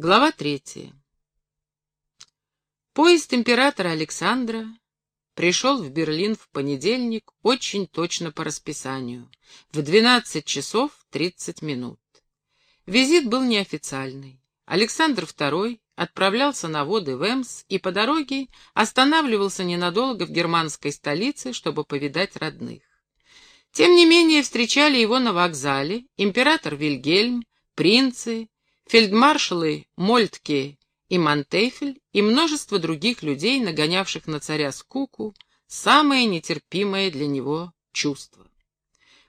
Глава третья. Поезд императора Александра пришел в Берлин в понедельник очень точно по расписанию, в 12 часов 30 минут. Визит был неофициальный. Александр II отправлялся на воды в Эмс и по дороге останавливался ненадолго в германской столице, чтобы повидать родных. Тем не менее встречали его на вокзале император Вильгельм, принцы, фельдмаршалы Мольтке и Мантейфель и множество других людей, нагонявших на царя скуку, самое нетерпимое для него чувство.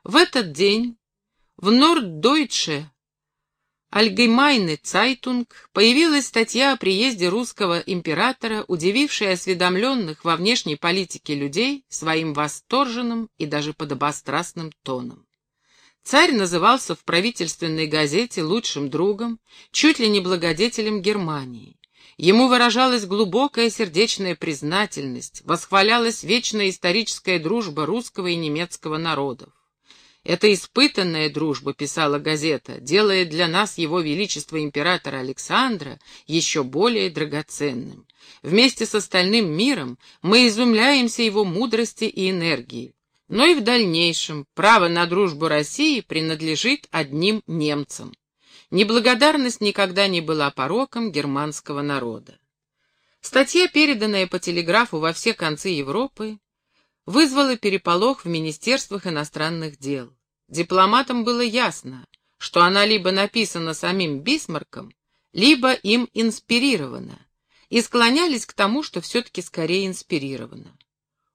В этот день в Norddeutsche Allgemeine Zeitung появилась статья о приезде русского императора, удивившая осведомленных во внешней политике людей своим восторженным и даже подобострастным тоном. Царь назывался в правительственной газете лучшим другом, чуть ли не благодетелем Германии. Ему выражалась глубокая сердечная признательность, восхвалялась вечная историческая дружба русского и немецкого народов. «Это испытанная дружба», — писала газета, «делает для нас его величество императора Александра еще более драгоценным. Вместе с остальным миром мы изумляемся его мудрости и энергии но и в дальнейшем право на дружбу России принадлежит одним немцам. Неблагодарность никогда не была пороком германского народа. Статья, переданная по телеграфу во все концы Европы, вызвала переполох в министерствах иностранных дел. Дипломатам было ясно, что она либо написана самим Бисмарком, либо им инспирирована, и склонялись к тому, что все-таки скорее инспирирована.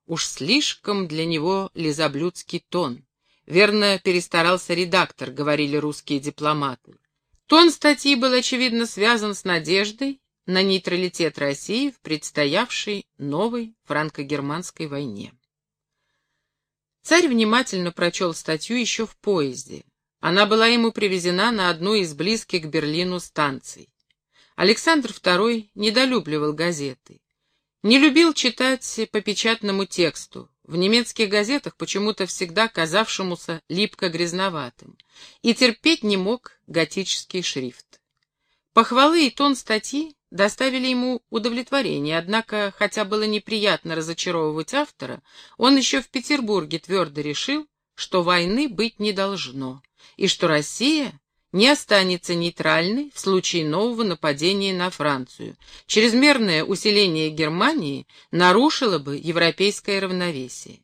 Уж слишком для него лизоблюдский тон. Верно, перестарался редактор, говорили русские дипломаты. Тон статьи был, очевидно, связан с надеждой на нейтралитет России в предстоявшей новой франко-германской войне. Царь внимательно прочел статью еще в поезде. Она была ему привезена на одну из близких к Берлину станций. Александр II недолюбливал газеты. Не любил читать по печатному тексту, в немецких газетах почему-то всегда казавшемуся липко-грязноватым, и терпеть не мог готический шрифт. Похвалы и тон статьи доставили ему удовлетворение, однако, хотя было неприятно разочаровывать автора, он еще в Петербурге твердо решил, что войны быть не должно, и что Россия не останется нейтральной в случае нового нападения на Францию. Чрезмерное усиление Германии нарушило бы европейское равновесие.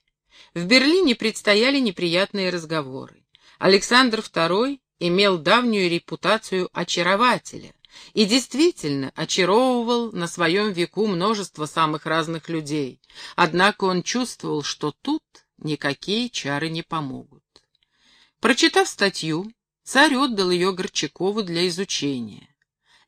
В Берлине предстояли неприятные разговоры. Александр II имел давнюю репутацию очарователя и действительно очаровывал на своем веку множество самых разных людей, однако он чувствовал, что тут никакие чары не помогут. Прочитав статью, Царь отдал ее Горчакову для изучения.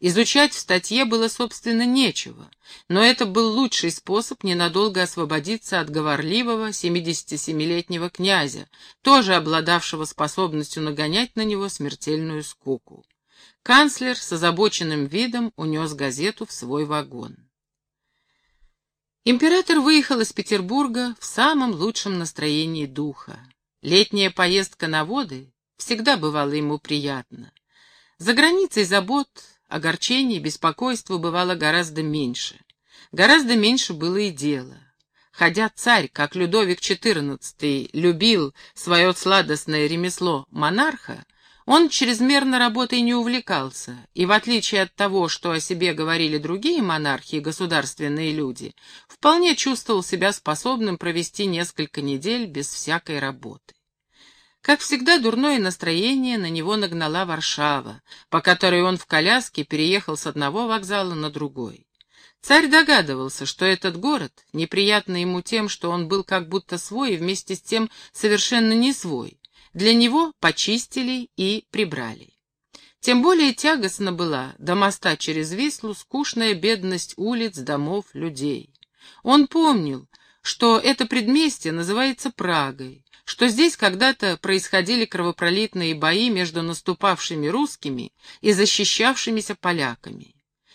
Изучать в статье было, собственно, нечего, но это был лучший способ ненадолго освободиться от говорливого 77-летнего князя, тоже обладавшего способностью нагонять на него смертельную скуку. Канцлер с озабоченным видом унес газету в свой вагон. Император выехал из Петербурга в самом лучшем настроении духа. Летняя поездка на воды всегда бывало ему приятно. За границей забот, огорчений, беспокойства бывало гораздо меньше. Гораздо меньше было и дела. Ходя царь, как Людовик XIV, любил свое сладостное ремесло монарха, он чрезмерно работой не увлекался, и в отличие от того, что о себе говорили другие монархи и государственные люди, вполне чувствовал себя способным провести несколько недель без всякой работы. Как всегда, дурное настроение на него нагнала Варшава, по которой он в коляске переехал с одного вокзала на другой. Царь догадывался, что этот город неприятно ему тем, что он был как будто свой и вместе с тем совершенно не свой. Для него почистили и прибрали. Тем более тягостна была до моста через Вислу скучная бедность улиц, домов, людей. Он помнил, что это предместье называется Прагой, что здесь когда-то происходили кровопролитные бои между наступавшими русскими и защищавшимися поляками.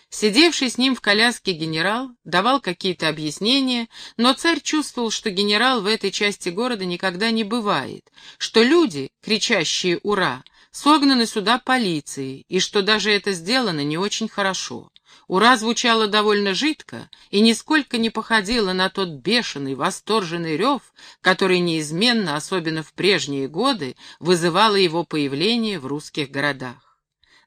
Сидевший с ним в коляске генерал давал какие-то объяснения, но царь чувствовал, что генерал в этой части города никогда не бывает, что люди, кричащие «Ура!», согнаны сюда полицией, и что даже это сделано не очень хорошо. Ура звучало довольно жидко и нисколько не походило на тот бешеный, восторженный рев, который неизменно, особенно в прежние годы, вызывало его появление в русских городах.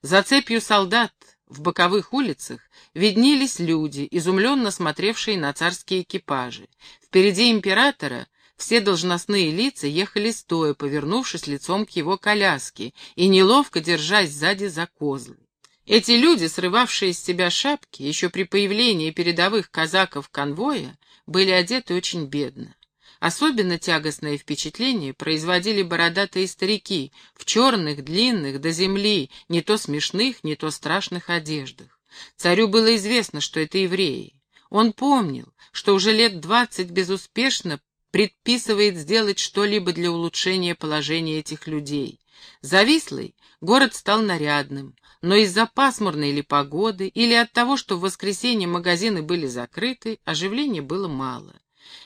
За цепью солдат в боковых улицах виднелись люди, изумленно смотревшие на царские экипажи. Впереди императора все должностные лица ехали стоя, повернувшись лицом к его коляске и неловко держась сзади за козлы. Эти люди, срывавшие с себя шапки, еще при появлении передовых казаков конвоя, были одеты очень бедно. Особенно тягостное впечатление производили бородатые старики в черных, длинных, до земли, не то смешных, не то страшных одеждах. Царю было известно, что это евреи. Он помнил, что уже лет двадцать безуспешно предписывает сделать что-либо для улучшения положения этих людей. Завислый город стал нарядным, но из-за пасмурной или погоды, или от того, что в воскресенье магазины были закрыты, оживления было мало.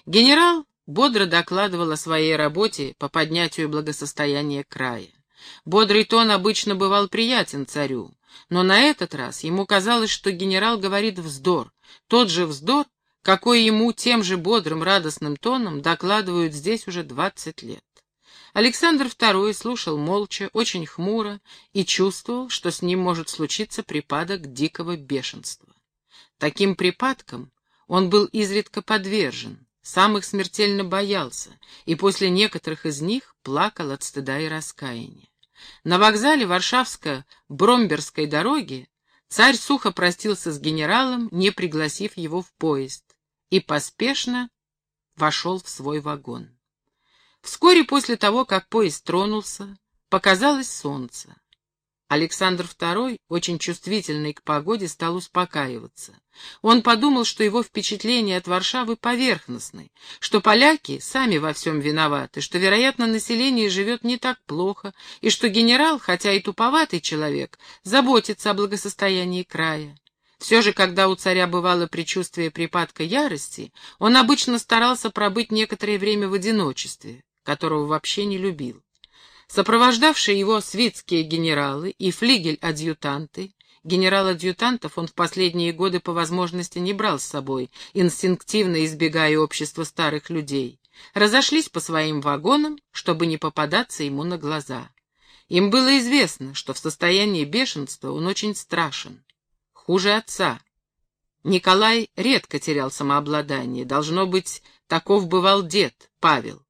Генерал бодро докладывал о своей работе по поднятию благосостояния края. Бодрый тон обычно бывал приятен царю, но на этот раз ему казалось, что генерал говорит вздор, тот же вздор, какой ему тем же бодрым, радостным тоном докладывают здесь уже двадцать лет. Александр II слушал молча, очень хмуро и чувствовал, что с ним может случиться припадок дикого бешенства. Таким припадком он был изредка подвержен, сам их смертельно боялся, и после некоторых из них плакал от стыда и раскаяния. На вокзале Варшавско-Бромберской дороги царь сухо простился с генералом, не пригласив его в поезд, и поспешно вошел в свой вагон. Вскоре после того, как поезд тронулся, показалось солнце. Александр II, очень чувствительный к погоде, стал успокаиваться. Он подумал, что его впечатления от Варшавы поверхностны, что поляки сами во всем виноваты, что, вероятно, население живет не так плохо, и что генерал, хотя и туповатый человек, заботится о благосостоянии края. Все же, когда у царя бывало предчувствие припадка ярости, он обычно старался пробыть некоторое время в одиночестве которого вообще не любил. Сопровождавшие его свитские генералы и флигель-адъютанты, генерал-адъютантов он в последние годы по возможности не брал с собой, инстинктивно избегая общества старых людей, разошлись по своим вагонам, чтобы не попадаться ему на глаза. Им было известно, что в состоянии бешенства он очень страшен. Хуже отца. Николай редко терял самообладание, должно быть, таков бывал дед, Павел.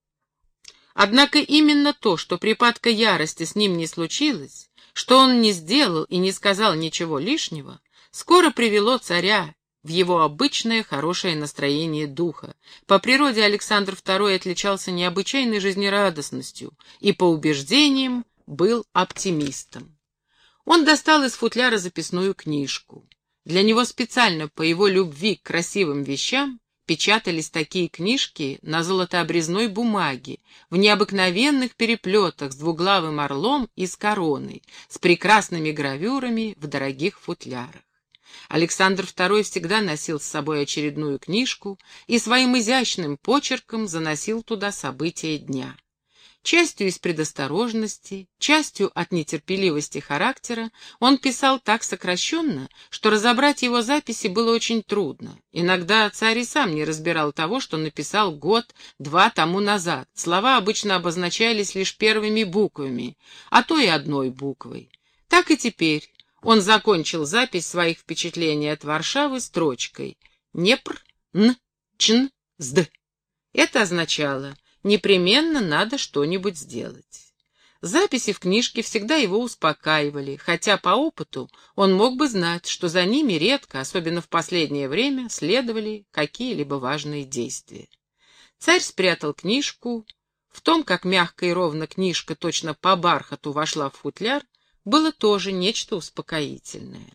Однако именно то, что припадка ярости с ним не случилось, что он не сделал и не сказал ничего лишнего, скоро привело царя в его обычное хорошее настроение духа. По природе Александр II отличался необычайной жизнерадостностью и, по убеждениям, был оптимистом. Он достал из футляра записную книжку. Для него специально по его любви к красивым вещам печатались такие книжки на золотообрезной бумаге, в необыкновенных переплетах с двуглавым орлом и с короной, с прекрасными гравюрами в дорогих футлярах. Александр II всегда носил с собой очередную книжку и своим изящным почерком заносил туда события дня. Частью из предосторожности, частью от нетерпеливости характера, он писал так сокращенно, что разобрать его записи было очень трудно. Иногда царь и сам не разбирал того, что написал год-два тому назад. Слова обычно обозначались лишь первыми буквами, а то и одной буквой. Так и теперь он закончил запись своих впечатлений от Варшавы строчкой «Непр, н, чн, сд». Это означало непременно надо что-нибудь сделать. Записи в книжке всегда его успокаивали, хотя по опыту он мог бы знать, что за ними редко, особенно в последнее время, следовали какие-либо важные действия. Царь спрятал книжку. В том, как мягко и ровно книжка точно по бархату вошла в футляр, было тоже нечто успокоительное.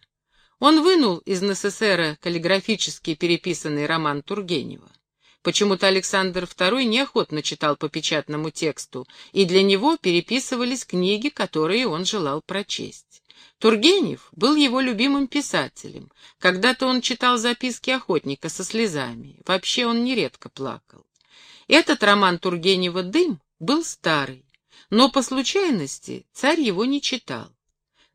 Он вынул из НССР каллиграфически переписанный роман Тургенева. Почему-то Александр II неохотно читал по печатному тексту, и для него переписывались книги, которые он желал прочесть. Тургенев был его любимым писателем. Когда-то он читал записки охотника со слезами. Вообще он нередко плакал. Этот роман Тургенева «Дым» был старый, но по случайности царь его не читал.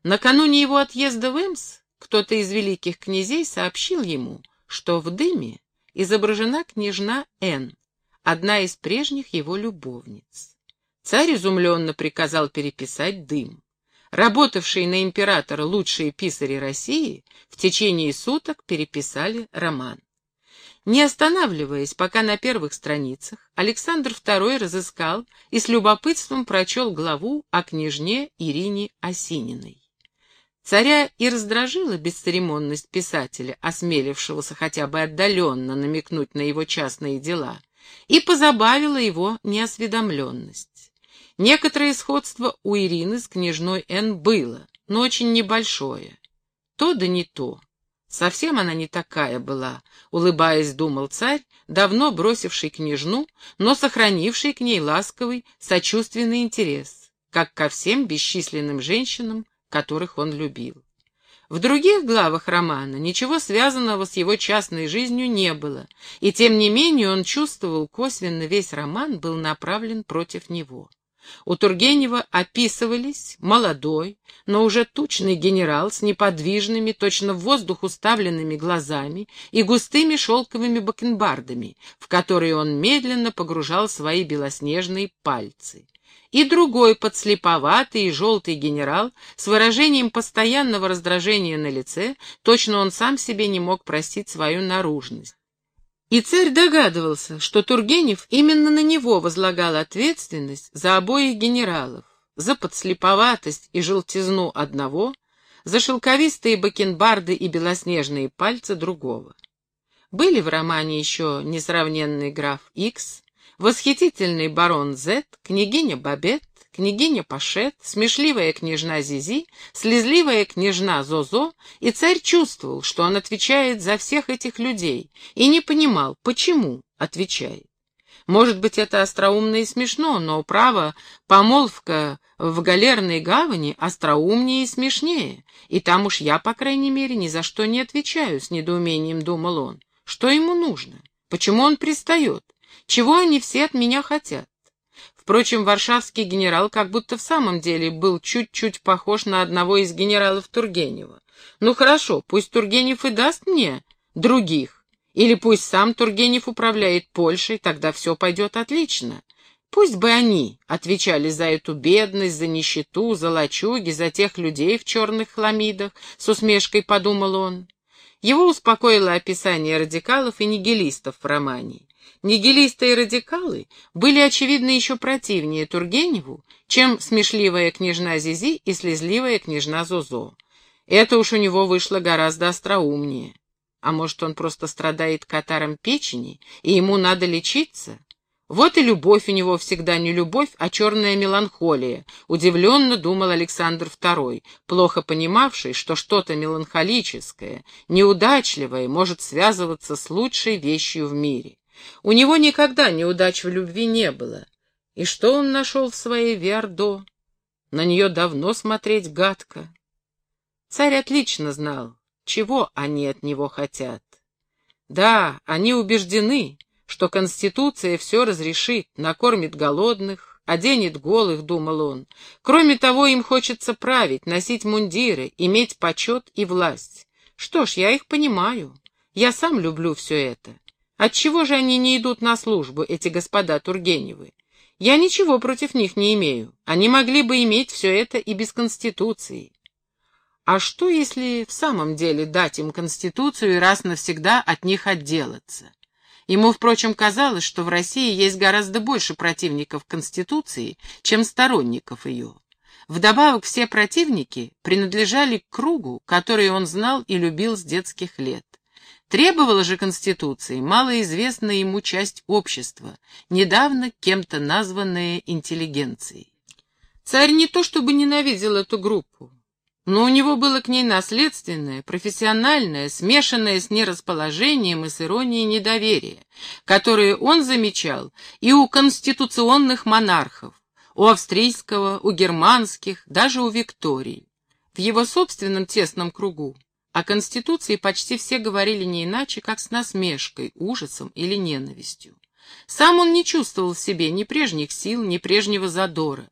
Накануне его отъезда в Эмс кто-то из великих князей сообщил ему, что в дыме изображена княжна Н, одна из прежних его любовниц. Царь изумленно приказал переписать дым. Работавшие на императора лучшие писари России в течение суток переписали роман. Не останавливаясь пока на первых страницах, Александр II разыскал и с любопытством прочел главу о княжне Ирине Осининой. Царя и раздражила бесцеремонность писателя, осмелившегося хотя бы отдаленно намекнуть на его частные дела, и позабавила его неосведомленность. Некоторое сходство у Ирины с княжной Н было, но очень небольшое. То да не то. Совсем она не такая была, улыбаясь, думал царь, давно бросивший княжну, но сохранивший к ней ласковый, сочувственный интерес, как ко всем бесчисленным женщинам, которых он любил. В других главах романа ничего связанного с его частной жизнью не было, и тем не менее он чувствовал косвенно весь роман был направлен против него. У Тургенева описывались молодой, но уже тучный генерал с неподвижными, точно в воздух уставленными глазами и густыми шелковыми бакенбардами, в которые он медленно погружал свои белоснежные пальцы и другой подслеповатый и желтый генерал с выражением постоянного раздражения на лице, точно он сам себе не мог простить свою наружность. И царь догадывался, что Тургенев именно на него возлагал ответственность за обоих генералов, за подслеповатость и желтизну одного, за шелковистые бакенбарды и белоснежные пальцы другого. Были в романе еще несравненный граф Икс, восхитительный барон Зет, княгиня Бабет, княгиня Пашет, смешливая княжна Зизи, слезливая княжна Зозо, и царь чувствовал, что он отвечает за всех этих людей, и не понимал, почему отвечает. Может быть, это остроумно и смешно, но, право, помолвка в галерной гавани остроумнее и смешнее, и там уж я, по крайней мере, ни за что не отвечаю, с недоумением думал он. Что ему нужно? Почему он пристает? Чего они все от меня хотят? Впрочем, варшавский генерал как будто в самом деле был чуть-чуть похож на одного из генералов Тургенева. Ну хорошо, пусть Тургенев и даст мне других, или пусть сам Тургенев управляет Польшей, тогда все пойдет отлично. Пусть бы они отвечали за эту бедность, за нищету, за лачуги, за тех людей в черных хламидах, с усмешкой подумал он. Его успокоило описание радикалов и нигилистов в романе. Нигилисты и радикалы были, очевидно, еще противнее Тургеневу, чем смешливая княжна Зизи и слезливая княжна Зозо. Это уж у него вышло гораздо остроумнее. А может, он просто страдает катаром печени, и ему надо лечиться? Вот и любовь у него всегда не любовь, а черная меланхолия, удивленно думал Александр II, плохо понимавший, что что-то меланхолическое, неудачливое может связываться с лучшей вещью в мире. У него никогда неудач в любви не было. И что он нашел в своей Виардо? На нее давно смотреть гадко. Царь отлично знал, чего они от него хотят. Да, они убеждены, что Конституция все разрешит, накормит голодных, оденет голых, думал он. Кроме того, им хочется править, носить мундиры, иметь почет и власть. Что ж, я их понимаю. Я сам люблю все это. Отчего же они не идут на службу, эти господа Тургеневы? Я ничего против них не имею. Они могли бы иметь все это и без Конституции. А что, если в самом деле дать им Конституцию и раз навсегда от них отделаться? Ему, впрочем, казалось, что в России есть гораздо больше противников Конституции, чем сторонников ее. Вдобавок все противники принадлежали к кругу, который он знал и любил с детских лет. Требовала же Конституции малоизвестная ему часть общества, недавно кем-то названная интеллигенцией. Царь не то чтобы ненавидел эту группу, но у него было к ней наследственное, профессиональное, смешанное с нерасположением и с иронией недоверие, которое он замечал и у конституционных монархов, у австрийского, у германских, даже у Виктории. В его собственном тесном кругу о Конституции почти все говорили не иначе, как с насмешкой, ужасом или ненавистью. Сам он не чувствовал в себе ни прежних сил, ни прежнего задора.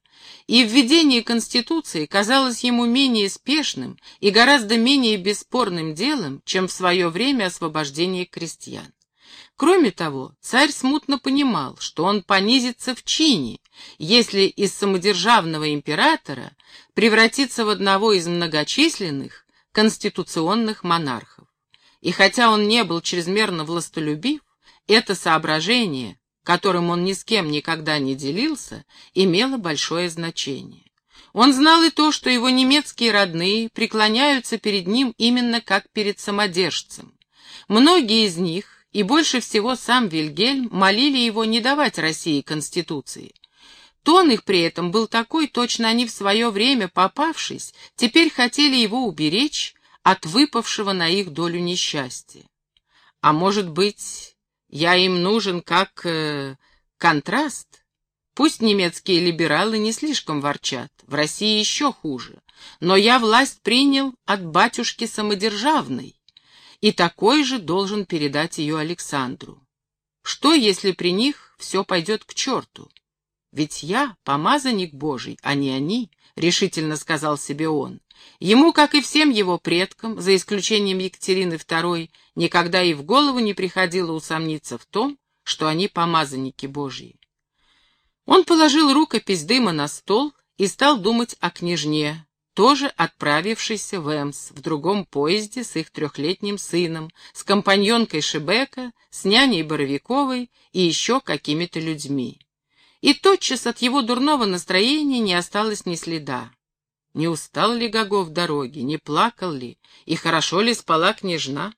и введение Конституции казалось ему менее спешным и гораздо менее бесспорным делом, чем в свое время освобождение крестьян. Кроме того, царь смутно понимал, что он понизится в чине, если из самодержавного императора превратится в одного из многочисленных конституционных монархов. И хотя он не был чрезмерно властолюбив, это соображение, которым он ни с кем никогда не делился, имело большое значение. Он знал и то, что его немецкие родные преклоняются перед ним именно как перед самодержцем. Многие из них, и больше всего сам Вильгельм, молили его не давать России Конституции. Тон их при этом был такой, точно они в свое время, попавшись, теперь хотели его уберечь от выпавшего на их долю несчастья. А может быть, я им нужен как э, контраст? Пусть немецкие либералы не слишком ворчат, в России еще хуже, но я власть принял от батюшки самодержавной, и такой же должен передать ее Александру. Что, если при них все пойдет к черту? Ведь я помазанник Божий, а не они, — решительно сказал себе он. Ему, как и всем его предкам, за исключением Екатерины II, никогда и в голову не приходило усомниться в том, что они помазанники Божьи. Он положил рукопись дыма на стол и стал думать о княжне, тоже отправившейся в Эмс, в другом поезде с их трехлетним сыном, с компаньонкой Шебека, с няней Боровиковой и еще какими-то людьми. И тотчас от его дурного настроения не осталось ни следа. Не устал ли Гогов дороги, не плакал ли, и хорошо ли спала княжна?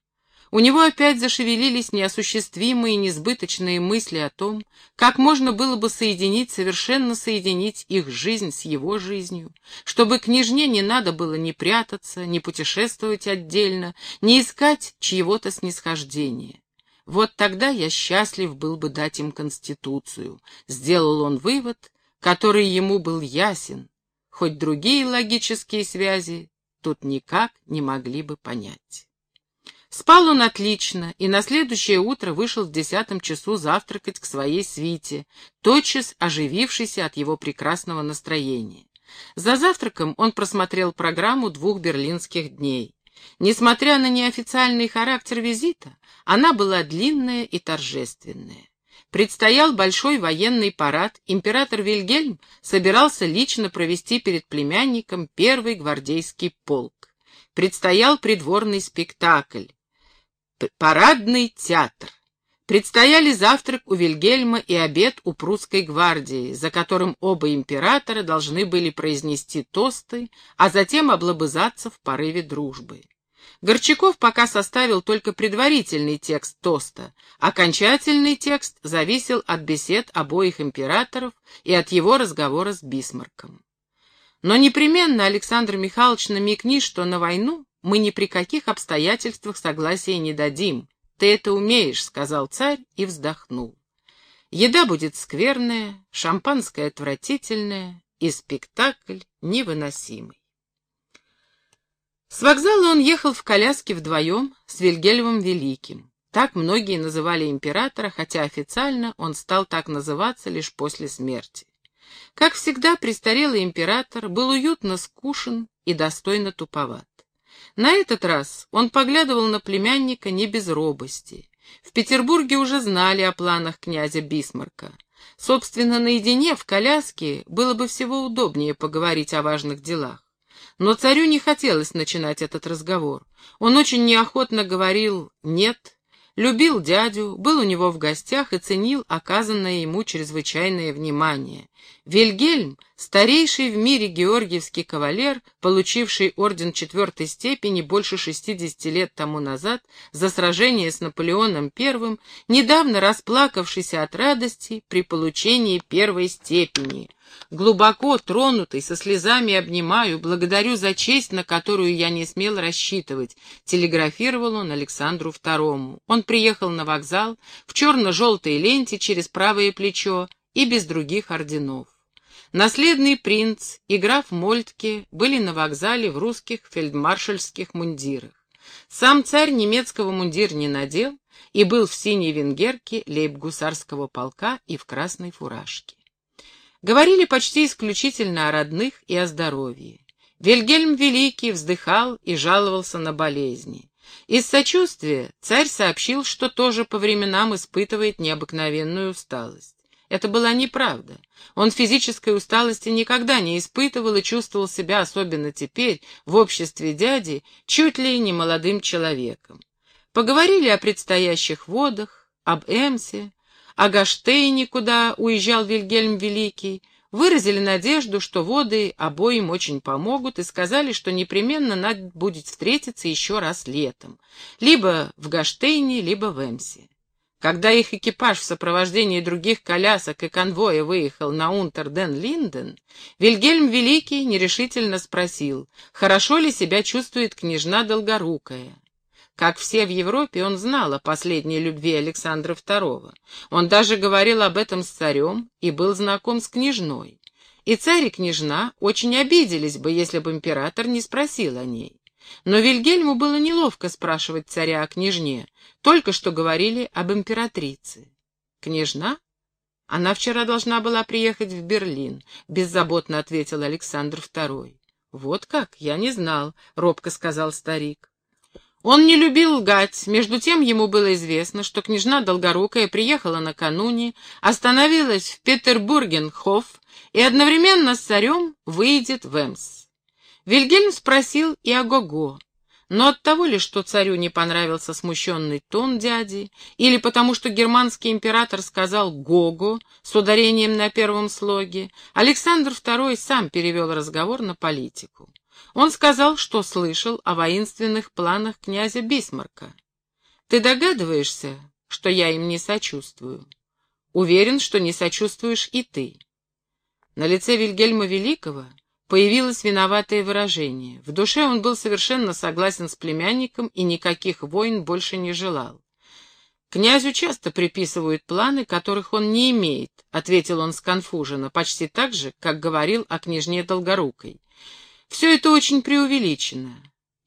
У него опять зашевелились неосуществимые, несбыточные мысли о том, как можно было бы соединить, совершенно соединить их жизнь с его жизнью, чтобы княжне не надо было ни прятаться, ни путешествовать отдельно, ни искать чьего-то снисхождения. Вот тогда я счастлив был бы дать им Конституцию. Сделал он вывод, который ему был ясен, хоть другие логические связи тут никак не могли бы понять. Спал он отлично, и на следующее утро вышел в десятом часу завтракать к своей свите, тотчас оживившийся от его прекрасного настроения. За завтраком он просмотрел программу двух берлинских дней. Несмотря на неофициальный характер визита, она была длинная и торжественная. Предстоял большой военный парад, император Вильгельм собирался лично провести перед племянником первый гвардейский полк. Предстоял придворный спектакль, парадный театр. Предстояли завтрак у Вильгельма и обед у прусской гвардии, за которым оба императора должны были произнести тосты, а затем облобызаться в порыве дружбы. Горчаков пока составил только предварительный текст тоста. Окончательный текст зависел от бесед обоих императоров и от его разговора с Бисмарком. Но непременно, Александр Михайлович, намекни, что на войну мы ни при каких обстоятельствах согласия не дадим. Ты это умеешь, — сказал царь и вздохнул. Еда будет скверная, шампанское отвратительное и спектакль невыносимый. С вокзала он ехал в коляске вдвоем с Вильгельмом Великим. Так многие называли императора, хотя официально он стал так называться лишь после смерти. Как всегда, престарелый император был уютно скушен и достойно туповат. На этот раз он поглядывал на племянника не без робости. В Петербурге уже знали о планах князя Бисмарка. Собственно, наедине в коляске было бы всего удобнее поговорить о важных делах. Но царю не хотелось начинать этот разговор. Он очень неохотно говорил «нет», любил дядю, был у него в гостях и ценил оказанное ему чрезвычайное внимание. Вильгельм, старейший в мире георгиевский кавалер, получивший орден четвертой степени больше 60 лет тому назад за сражение с Наполеоном I, недавно расплакавшийся от радости при получении первой степени. Глубоко тронутый, со слезами обнимаю, благодарю за честь, на которую я не смел рассчитывать, телеграфировал он Александру II. Он приехал на вокзал в черно-желтой ленте через правое плечо и без других орденов. Наследный принц и граф Мольтке были на вокзале в русских фельдмаршальских мундирах. Сам царь немецкого мундир не надел и был в синей венгерке лейб-гусарского полка и в красной фуражке. Говорили почти исключительно о родных и о здоровье. Вильгельм Великий вздыхал и жаловался на болезни. Из сочувствия царь сообщил, что тоже по временам испытывает необыкновенную усталость. Это была неправда. Он физической усталости никогда не испытывал и чувствовал себя, особенно теперь, в обществе дяди, чуть ли не молодым человеком. Поговорили о предстоящих водах, об Эмсе, о Гаштейне, куда уезжал Вильгельм Великий, выразили надежду, что воды обоим очень помогут, и сказали, что непременно надо будет встретиться еще раз летом, либо в Гаштейне, либо в Эмсе. Когда их экипаж в сопровождении других колясок и конвоя выехал на Унтер-ден-Линден, Вильгельм Великий нерешительно спросил, хорошо ли себя чувствует княжна Долгорукая. Как все в Европе, он знал о последней любви Александра II. Он даже говорил об этом с царем и был знаком с княжной. И царь и княжна очень обиделись бы, если бы император не спросил о ней. Но Вильгельму было неловко спрашивать царя о княжне, только что говорили об императрице. «Княжна? Она вчера должна была приехать в Берлин», — беззаботно ответил Александр II. «Вот как? Я не знал», — робко сказал старик. Он не любил лгать, между тем ему было известно, что княжна Долгорукая приехала накануне, остановилась в Петербурген-Хофф и одновременно с царем выйдет в Эмс. Вильгельм спросил и о Гого, но от того ли, что царю не понравился смущенный тон дяди, или потому что германский император сказал «Гого» с ударением на первом слоге, Александр II сам перевел разговор на политику. Он сказал, что слышал о воинственных планах князя Бисмарка. Ты догадываешься, что я им не сочувствую? Уверен, что не сочувствуешь и ты. На лице Вильгельма Великого появилось виноватое выражение. В душе он был совершенно согласен с племянником и никаких войн больше не желал. «Князю часто приписывают планы, которых он не имеет», — ответил он сконфуженно, почти так же, как говорил о княжне Долгорукой. Все это очень преувеличено.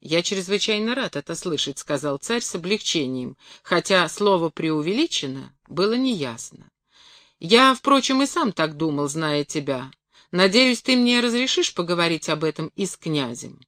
«Я чрезвычайно рад это слышать», — сказал царь с облегчением, хотя слово «преувеличено» было неясно. «Я, впрочем, и сам так думал, зная тебя. Надеюсь, ты мне разрешишь поговорить об этом и с князем?»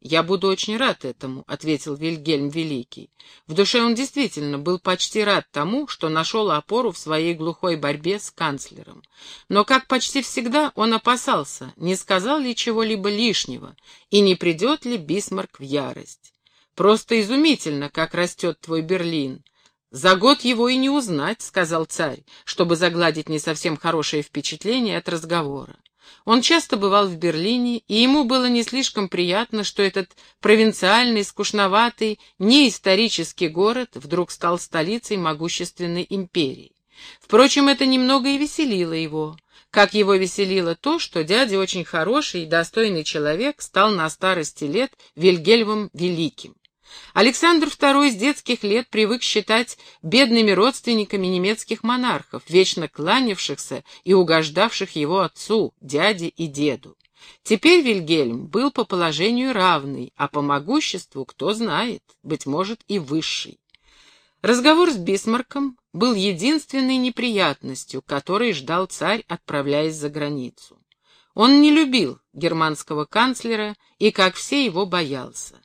«Я буду очень рад этому», — ответил Вильгельм Великий. В душе он действительно был почти рад тому, что нашел опору в своей глухой борьбе с канцлером. Но, как почти всегда, он опасался, не сказал ли чего-либо лишнего, и не придет ли Бисмарк в ярость. «Просто изумительно, как растет твой Берлин. За год его и не узнать», — сказал царь, чтобы загладить не совсем хорошее впечатление от разговора. Он часто бывал в Берлине, и ему было не слишком приятно, что этот провинциальный, скучноватый, неисторический город вдруг стал столицей могущественной империи. Впрочем, это немного и веселило его, как его веселило то, что дядя очень хороший и достойный человек стал на старости лет Вильгельмом Великим. Александр II с детских лет привык считать бедными родственниками немецких монархов, вечно кланявшихся и угождавших его отцу, дяде и деду. Теперь Вильгельм был по положению равный, а по могуществу, кто знает, быть может, и высший. Разговор с Бисмарком был единственной неприятностью, которой ждал царь, отправляясь за границу. Он не любил германского канцлера и, как все, его боялся.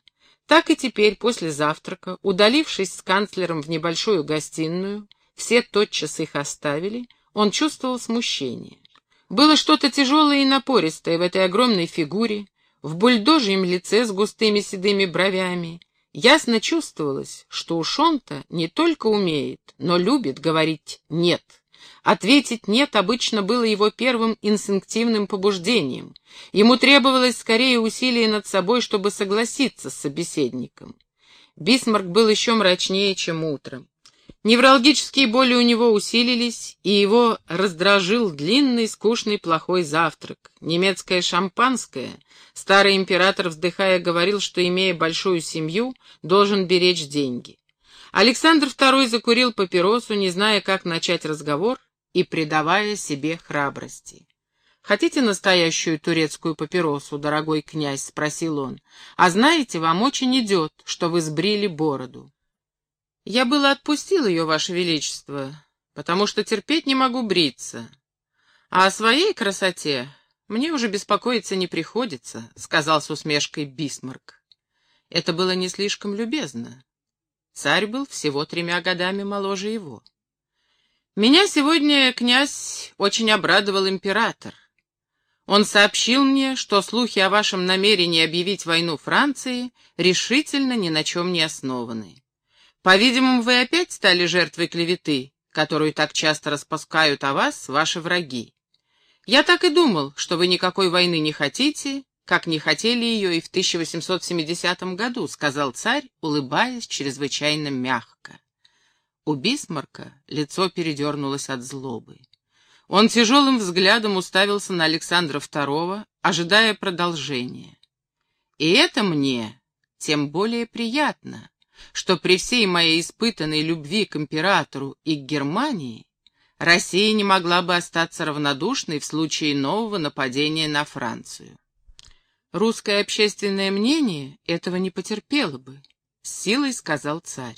Так и теперь, после завтрака, удалившись с канцлером в небольшую гостиную, все тотчас их оставили, он чувствовал смущение. Было что-то тяжелое и напористое в этой огромной фигуре, в бульдожьем лице с густыми седыми бровями. Ясно чувствовалось, что уж он-то не только умеет, но любит говорить «нет». Ответить «нет» обычно было его первым инстинктивным побуждением. Ему требовалось скорее усилие над собой, чтобы согласиться с собеседником. Бисмарк был еще мрачнее, чем утром. Неврологические боли у него усилились, и его раздражил длинный, скучный, плохой завтрак. Немецкое шампанское. Старый император, вздыхая, говорил, что, имея большую семью, должен беречь деньги. Александр II закурил папиросу, не зная, как начать разговор, и придавая себе храбрости. «Хотите настоящую турецкую папиросу, дорогой князь?» — спросил он. «А знаете, вам очень идет, что вы сбрили бороду». «Я было отпустил ее, ваше величество, потому что терпеть не могу бриться. «А о своей красоте мне уже беспокоиться не приходится», — сказал с усмешкой Бисмарк. Это было не слишком любезно. Царь был всего тремя годами моложе его. «Меня сегодня, князь, очень обрадовал император. Он сообщил мне, что слухи о вашем намерении объявить войну Франции решительно ни на чем не основаны. По-видимому, вы опять стали жертвой клеветы, которую так часто распускают о вас ваши враги. Я так и думал, что вы никакой войны не хотите, как не хотели ее и в 1870 году, сказал царь, улыбаясь чрезвычайно мягко. У Бисмарка лицо передернулось от злобы. Он тяжелым взглядом уставился на Александра II, ожидая продолжения. И это мне тем более приятно, что при всей моей испытанной любви к императору и к Германии Россия не могла бы остаться равнодушной в случае нового нападения на Францию. Русское общественное мнение этого не потерпело бы, с силой сказал царь.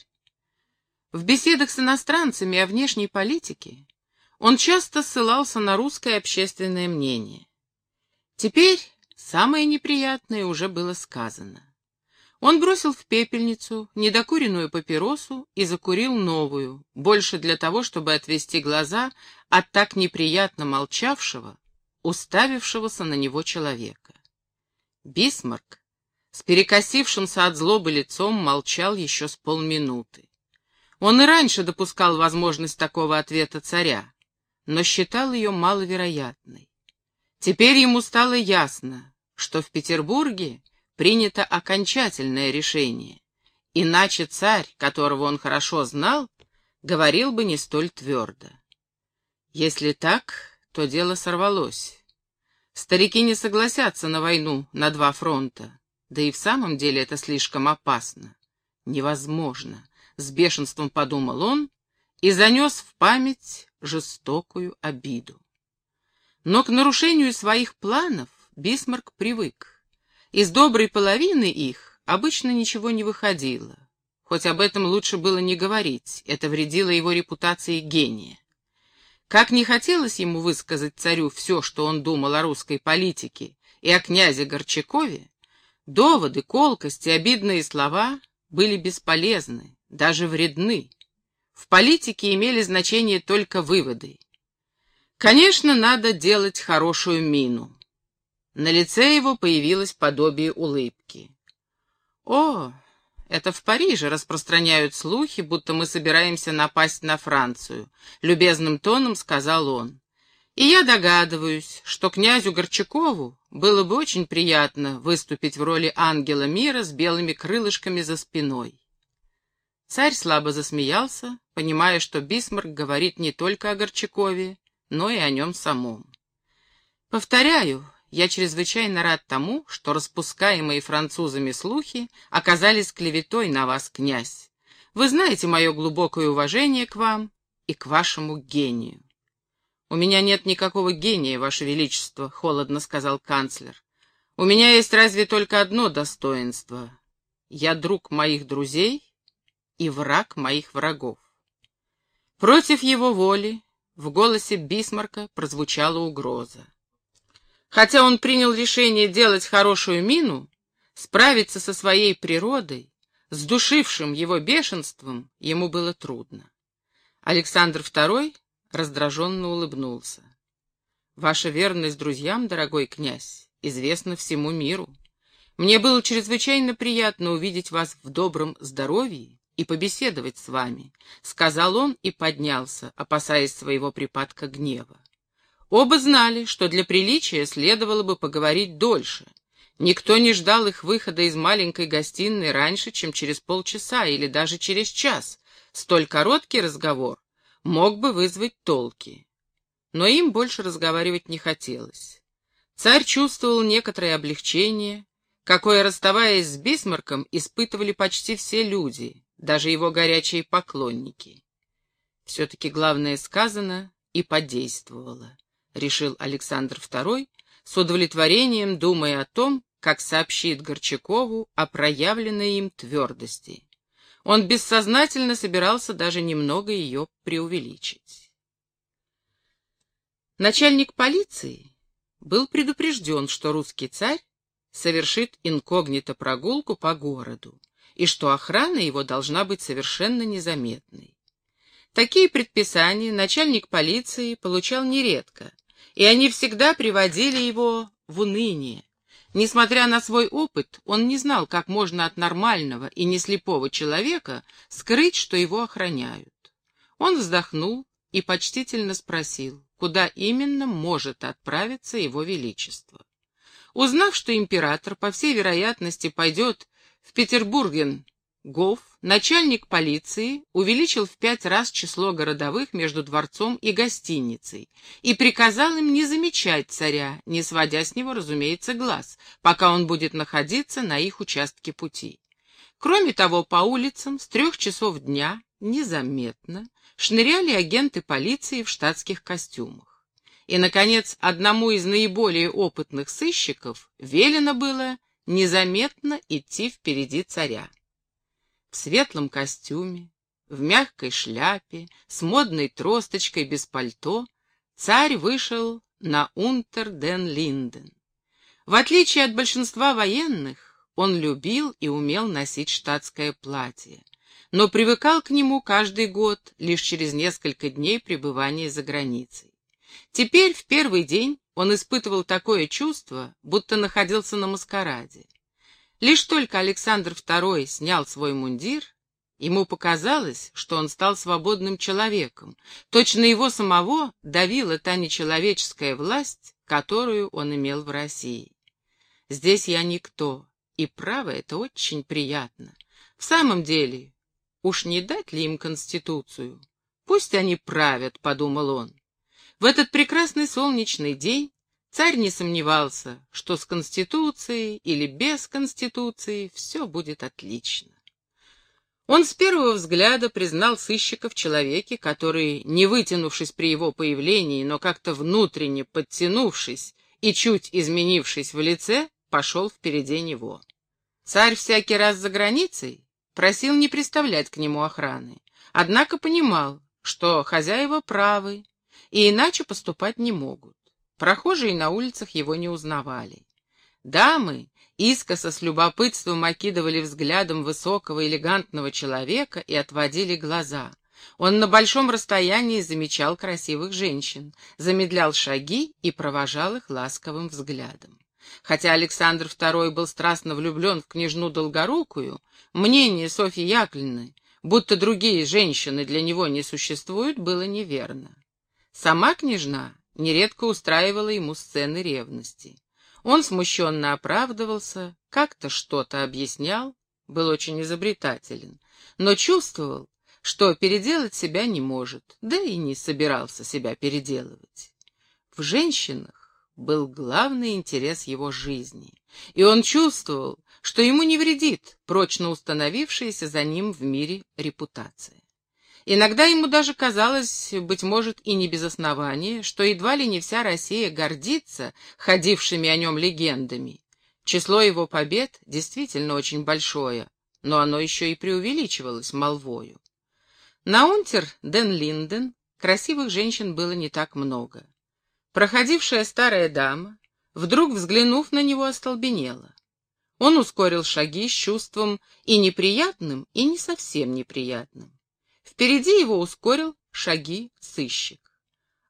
В беседах с иностранцами о внешней политике он часто ссылался на русское общественное мнение. Теперь самое неприятное уже было сказано. Он бросил в пепельницу недокуренную папиросу и закурил новую, больше для того, чтобы отвести глаза от так неприятно молчавшего, уставившегося на него человека. Бисмарк с перекосившимся от злобы лицом молчал еще с полминуты. Он и раньше допускал возможность такого ответа царя, но считал ее маловероятной. Теперь ему стало ясно, что в Петербурге принято окончательное решение, иначе царь, которого он хорошо знал, говорил бы не столь твердо. Если так, то дело сорвалось. Старики не согласятся на войну на два фронта, да и в самом деле это слишком опасно. Невозможно, с бешенством подумал он и занес в память жестокую обиду. Но к нарушению своих планов Бисмарк привык. Из доброй половины их обычно ничего не выходило. Хоть об этом лучше было не говорить, это вредило его репутации гения. Как не хотелось ему высказать царю все, что он думал о русской политике и о князе Горчакове, доводы, колкости, обидные слова были бесполезны, даже вредны. В политике имели значение только выводы. Конечно, надо делать хорошую мину. На лице его появилось подобие улыбки. «О, это в Париже распространяют слухи, будто мы собираемся напасть на Францию», — любезным тоном сказал он. «И я догадываюсь, что князю Горчакову было бы очень приятно выступить в роли ангела мира с белыми крылышками за спиной». Царь слабо засмеялся, понимая, что Бисмарк говорит не только о Горчакове, но и о нем самом. «Повторяю, я чрезвычайно рад тому, что распускаемые французами слухи оказались клеветой на вас, князь. Вы знаете мое глубокое уважение к вам и к вашему гению. «У меня нет никакого гения, Ваше Величество», — холодно сказал канцлер. «У меня есть разве только одно достоинство. Я друг моих друзей и враг моих врагов». Против его воли в голосе Бисмарка прозвучала угроза. Хотя он принял решение делать хорошую мину, справиться со своей природой, с душившим его бешенством, ему было трудно. Александр II раздраженно улыбнулся. «Ваша верность друзьям, дорогой князь, известна всему миру. Мне было чрезвычайно приятно увидеть вас в добром здоровье и побеседовать с вами», — сказал он и поднялся, опасаясь своего припадка гнева. Оба знали, что для приличия следовало бы поговорить дольше. Никто не ждал их выхода из маленькой гостиной раньше, чем через полчаса или даже через час. Столь короткий разговор мог бы вызвать толки. Но им больше разговаривать не хотелось. Царь чувствовал некоторое облегчение, какое, расставаясь с Бисмарком, испытывали почти все люди, даже его горячие поклонники. Все-таки главное сказано и подействовало решил Александр II, с удовлетворением думая о том, как сообщит Горчакову о проявленной им твердости. Он бессознательно собирался даже немного ее преувеличить. Начальник полиции был предупрежден, что русский царь совершит инкогнито прогулку по городу, и что охрана его должна быть совершенно незаметной. Такие предписания начальник полиции получал нередко, и они всегда приводили его в уныние. Несмотря на свой опыт, он не знал, как можно от нормального и неслепого человека скрыть, что его охраняют. Он вздохнул и почтительно спросил, куда именно может отправиться его величество. Узнав, что император, по всей вероятности, пойдет в Петербурген, Гоф, начальник полиции, увеличил в пять раз число городовых между дворцом и гостиницей и приказал им не замечать царя, не сводя с него, разумеется, глаз, пока он будет находиться на их участке пути. Кроме того, по улицам с трех часов дня, незаметно, шныряли агенты полиции в штатских костюмах. И, наконец, одному из наиболее опытных сыщиков велено было незаметно идти впереди царя. В светлом костюме, в мягкой шляпе, с модной тросточкой без пальто, царь вышел на Унтер-ден-Линден. В отличие от большинства военных, он любил и умел носить штатское платье но привыкал к нему каждый год, лишь через несколько дней пребывания за границей. Теперь, в первый день, он испытывал такое чувство, будто находился на маскараде. Лишь только Александр II снял свой мундир, ему показалось, что он стал свободным человеком. Точно его самого давила та нечеловеческая власть, которую он имел в России. Здесь я никто, и право это очень приятно. В самом деле, Уж не дать ли им Конституцию? Пусть они правят, — подумал он. В этот прекрасный солнечный день царь не сомневался, что с Конституцией или без Конституции все будет отлично. Он с первого взгляда признал сыщика в человеке, который, не вытянувшись при его появлении, но как-то внутренне подтянувшись и чуть изменившись в лице, пошел впереди него. Царь всякий раз за границей Просил не представлять к нему охраны, однако понимал, что хозяева правы и иначе поступать не могут. Прохожие на улицах его не узнавали. Дамы искоса с любопытством окидывали взглядом высокого элегантного человека и отводили глаза. Он на большом расстоянии замечал красивых женщин, замедлял шаги и провожал их ласковым взглядом. Хотя Александр II был страстно влюблен в княжну Долгорукую, мнение Софьи Яковлевны, будто другие женщины для него не существуют, было неверно. Сама княжна нередко устраивала ему сцены ревности. Он смущенно оправдывался, как-то что-то объяснял, был очень изобретателен, но чувствовал, что переделать себя не может, да и не собирался себя переделывать. В женщинах был главный интерес его жизни, и он чувствовал, что ему не вредит прочно установившаяся за ним в мире репутация. Иногда ему даже казалось, быть может, и не без основания, что едва ли не вся Россия гордится ходившими о нем легендами. Число его побед действительно очень большое, но оно еще и преувеличивалось молвою. На Унтер Ден Линден красивых женщин было не так много. Проходившая старая дама, вдруг взглянув на него, остолбенела. Он ускорил шаги с чувством и неприятным, и не совсем неприятным. Впереди его ускорил шаги сыщик.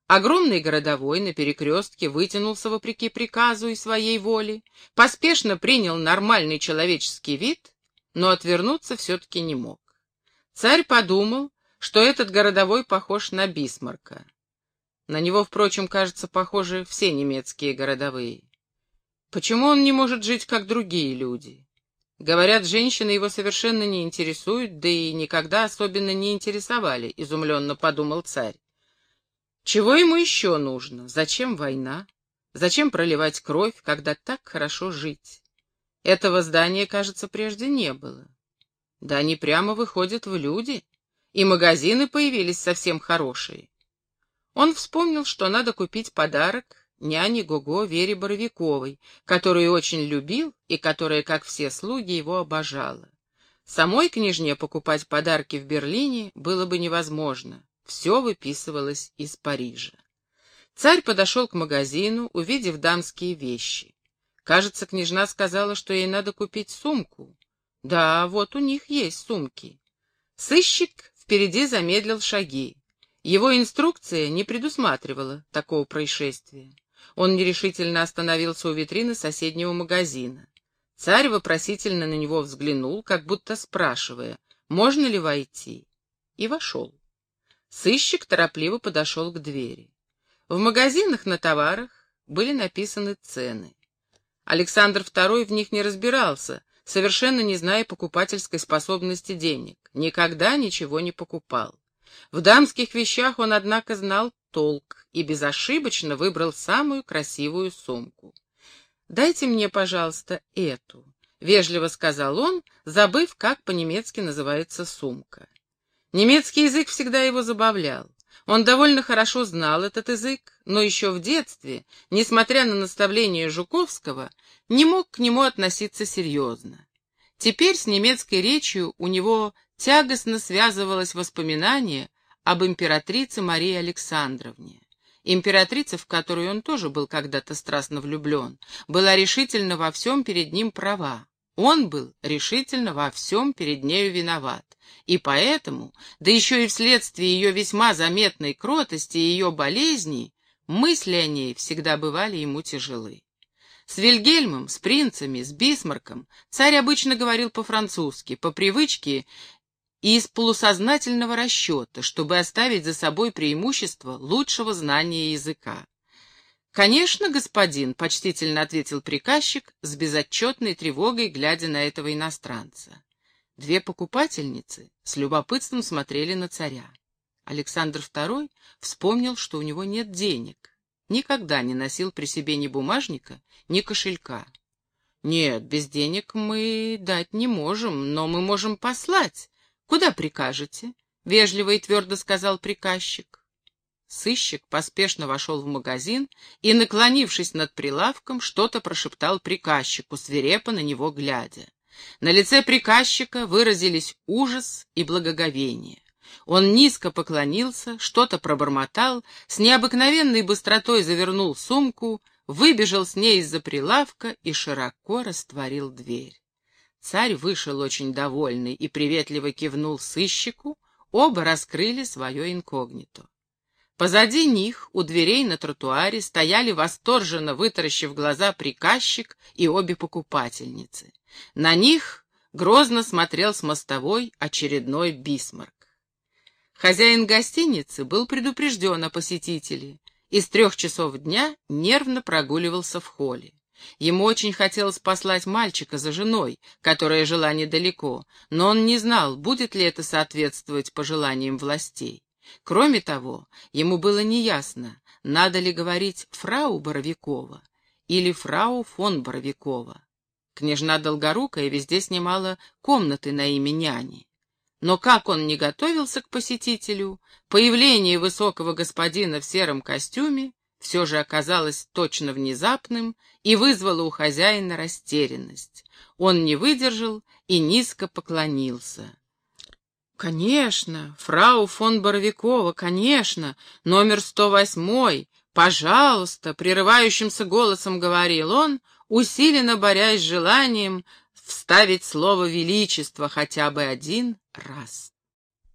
Огромный городовой на перекрестке вытянулся вопреки приказу и своей воле, поспешно принял нормальный человеческий вид, но отвернуться все-таки не мог. Царь подумал, что этот городовой похож на Бисмарка. На него, впрочем, кажется, похожи все немецкие городовые. Почему он не может жить, как другие люди? Говорят, женщины его совершенно не интересуют, да и никогда особенно не интересовали, изумленно подумал царь. Чего ему еще нужно? Зачем война? Зачем проливать кровь, когда так хорошо жить? Этого здания, кажется, прежде не было. Да они прямо выходят в люди, и магазины появились совсем хорошие. Он вспомнил, что надо купить подарок няне Гого Вере Боровиковой, которую очень любил и которая, как все слуги, его обожала. Самой княжне покупать подарки в Берлине было бы невозможно. Все выписывалось из Парижа. Царь подошел к магазину, увидев дамские вещи. Кажется, княжна сказала, что ей надо купить сумку. Да, вот у них есть сумки. Сыщик впереди замедлил шаги. Его инструкция не предусматривала такого происшествия. Он нерешительно остановился у витрины соседнего магазина. Царь вопросительно на него взглянул, как будто спрашивая, можно ли войти, и вошел. Сыщик торопливо подошел к двери. В магазинах на товарах были написаны цены. Александр II в них не разбирался, совершенно не зная покупательской способности денег. Никогда ничего не покупал. В дамских вещах он, однако, знал толк и безошибочно выбрал самую красивую сумку. «Дайте мне, пожалуйста, эту», — вежливо сказал он, забыв, как по-немецки называется сумка. Немецкий язык всегда его забавлял. Он довольно хорошо знал этот язык, но еще в детстве, несмотря на наставление Жуковского, не мог к нему относиться серьезно. Теперь с немецкой речью у него тягостно связывалось воспоминание об императрице Марии Александровне. Императрица, в которую он тоже был когда-то страстно влюблен, была решительно во всем перед ним права. Он был решительно во всем перед нею виноват. И поэтому, да еще и вследствие ее весьма заметной кротости и ее болезней, мысли о ней всегда бывали ему тяжелы. С Вильгельмом, с принцами, с Бисмарком царь обычно говорил по-французски, по привычке и из полусознательного расчета, чтобы оставить за собой преимущество лучшего знания языка. «Конечно, господин», — почтительно ответил приказчик, с безотчетной тревогой глядя на этого иностранца. Две покупательницы с любопытством смотрели на царя. Александр II вспомнил, что у него нет денег. Никогда не носил при себе ни бумажника, ни кошелька. «Нет, без денег мы дать не можем, но мы можем послать. «Куда прикажете?» — вежливо и твердо сказал приказчик. Сыщик поспешно вошел в магазин и, наклонившись над прилавком, что-то прошептал приказчику, свирепо на него глядя. На лице приказчика выразились ужас и благоговение. Он низко поклонился, что-то пробормотал, с необыкновенной быстротой завернул сумку, выбежал с ней из-за прилавка и широко растворил дверь. Царь вышел очень довольный и приветливо кивнул сыщику, оба раскрыли свое инкогнито. Позади них, у дверей на тротуаре, стояли восторженно вытаращив глаза приказчик и обе покупательницы. На них грозно смотрел с мостовой очередной бисмарк. Хозяин гостиницы был предупрежден о посетителе и с трех часов дня нервно прогуливался в холле. Ему очень хотелось послать мальчика за женой, которая жила недалеко, но он не знал, будет ли это соответствовать пожеланиям властей. Кроме того, ему было неясно, надо ли говорить «фрау Боровикова» или «фрау фон Боровикова». Княжна Долгорукая везде снимала комнаты на имя няни. Но как он не готовился к посетителю, появление высокого господина в сером костюме все же оказалось точно внезапным и вызвало у хозяина растерянность. Он не выдержал и низко поклонился. «Конечно, фрау фон Боровикова, конечно, номер сто восьмой, пожалуйста», — прерывающимся голосом говорил он, усиленно борясь с желанием вставить слово «величество» хотя бы один раз.